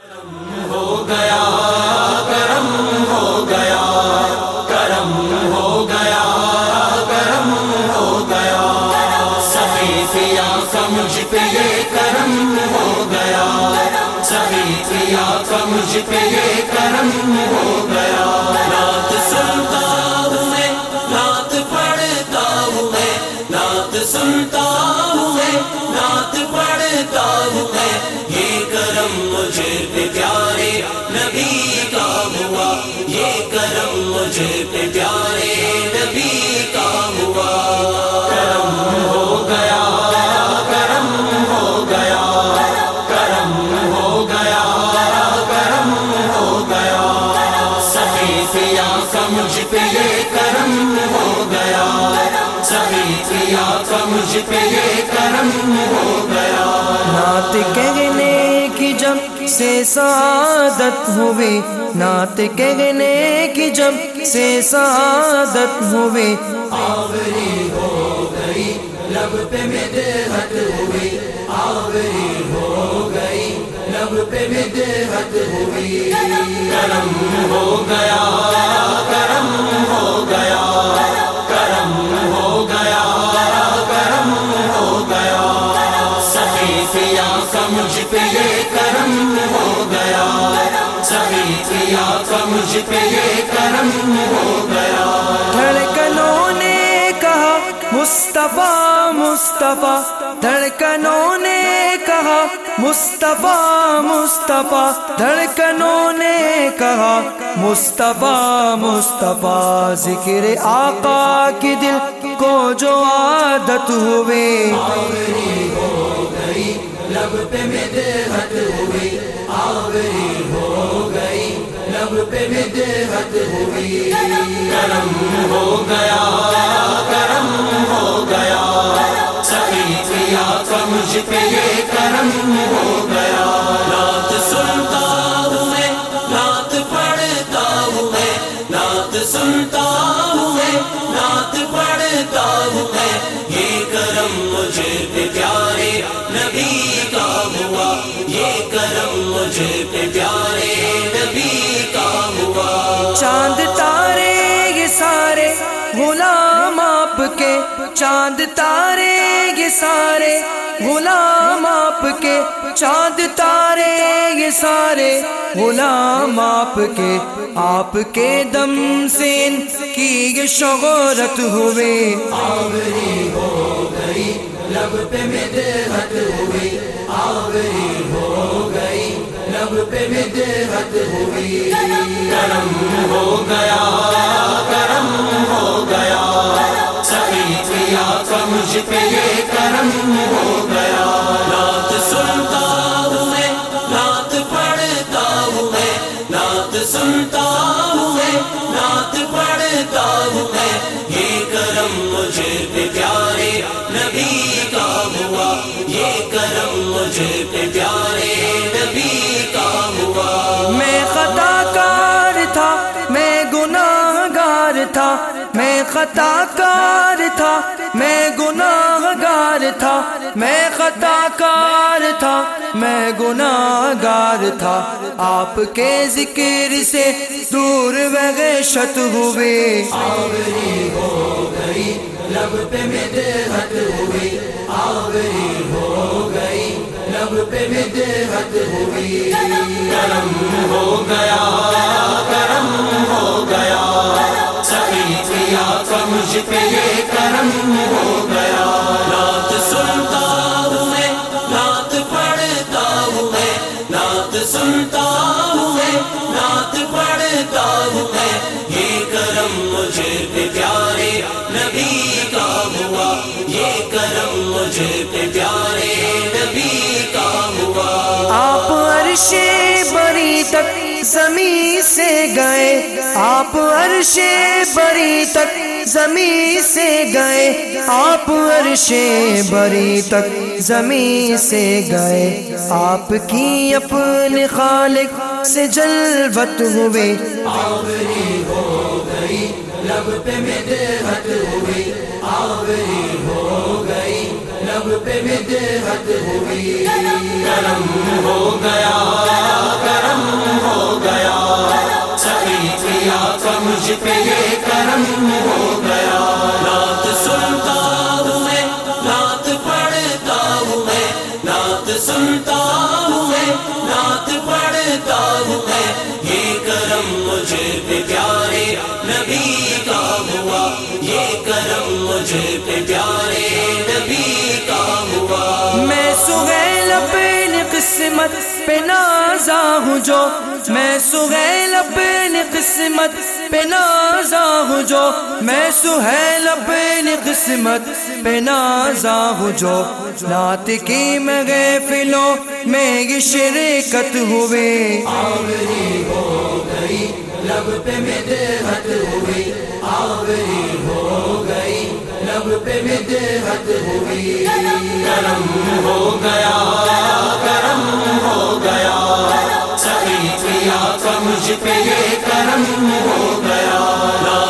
ہو گیا کرم ہو گیا کرم ہو گیا کرم ہو گیا سبھی پیا کا مجھ پہ یہ کرم ہو گیا سبھی پیا کا مجھ پہ یہ کرم ہو گیا کرم مجھے پہ پیارے نبی کا ہوا۔ کرم ہو گیا، کرم ہو گیا، کرم ہو گیا، کرم ہو گیا۔ سبھی پیا کا مجھ پہ یہ کرم ہو گیا۔ سبھی پیا کا مجھ پہ یہ کرم ہو گیا۔ نعت کہنے جب سے سعادت ہوئے نعت کہنے کی جب سے سعادت ہوئے۔ آوری ہو گئی لب پہ مدحت ہوئی۔ آوری ہو گئی لب پہ مدحت ہوئی۔ کرم ہو گیا۔ مجھ پہ یہ کرم ہو گیا۔ سبھی پیا کا مجھ پہ یہ کرم ہو گیا۔ دھڑکنوں نے کہا مصطفیٰ مصطفیٰ۔ دھڑکنوں نے کہا مصطفیٰ مصطفیٰ۔ دھڑکنوں نے کہا مصطفیٰ مصطفیٰ۔ ذکر آقا کی دل کو جو عادت ہوئے۔ آوری ہو گئی۔ لب پہ مدحت ہوئی، آوری ہو گئی۔ لب پہ مدحت ہوئی۔ کرم ہو گیا، کرم ہو گیا۔ سخی کیا کا مجھ پہ یہ کرم ہو یہ کرم مجھے پہ پیارے نبی کا ہوا۔ چاند تارے یہ سارے غلام آپ کے چاند تارے یہ سارے غلام آپ کے چاند تارے یہ سارے غلام آپ کے۔ آپ کے دم سے ان کی یہ شہرت ہوئے۔ آوری ہو گئی لب پہ مدحت ہوئی کرم ہو گیا کرم ہو گیا۔ سبھی کیا کا مجھ پہ خطا کار تھا میں گناہ گار تھا میں خطا کار تھا میں گناہ گار تھا۔ آپ کے ذکر سے دور وغیشت ہوئے۔ آوری ہو گئی لب پہ مدحت ہوئی۔ آوری ہو گئی لب پہ مدحت ہوئی۔ کرم ہو گیا۔ مجھ پہ یہ کرم ہو گیا۔ رات سنتا ہوں میں، رات پڑھتا ہوں میں۔ رات سنتا ہوں میں، رات پڑھتا ہوں میں۔ یہ کرم مجھے پہ پیارے نبی کا ہوا۔ یہ کرم مجھے پہ پیارے نبی کا ہوا۔ آپ عرش تک زمین سے گئے۔ آپ عرش بری تک زمین سے گئے۔ آپ عرش بری تک زمین سے گئے۔ آپ کی اپنے خالق سے جلوت ہوئے۔ آوری ہو گئی، لب پہ مدحت ہوئی۔ آوری ہو گئی، لب پہ مدحت ہوئی۔ کرم ہو گیا۔ مجھ پہ یہ کرم ہو گیا۔ نعت سنتا ہوں میں نعت پڑھتا ہوں میں نعت سنتا ہوں میں نعت پڑھتا ہوں میں یہ کرم مجھے پہ پیارے نبی کا ہوا۔ یہ کرم مجھے پہ پیارے نبی کا ہوا۔ میں سہیل اپنی قسمت پہ نازا ہوں جو، میں سہیل اپنی قسمت پہ نازا ہوں جو میں سہیل اپنی قسمت پہ نازا ہوں جو رات کی میں فلوں میں یہ شرکت ہوئی آوری ہو گئی، لب پہ مدحت ہوئی۔ آوری ہو گئی، لب پہ مدحت ہوئی۔ کرم ہو گیا مجھ پہ یہ کرم ہو گیا۔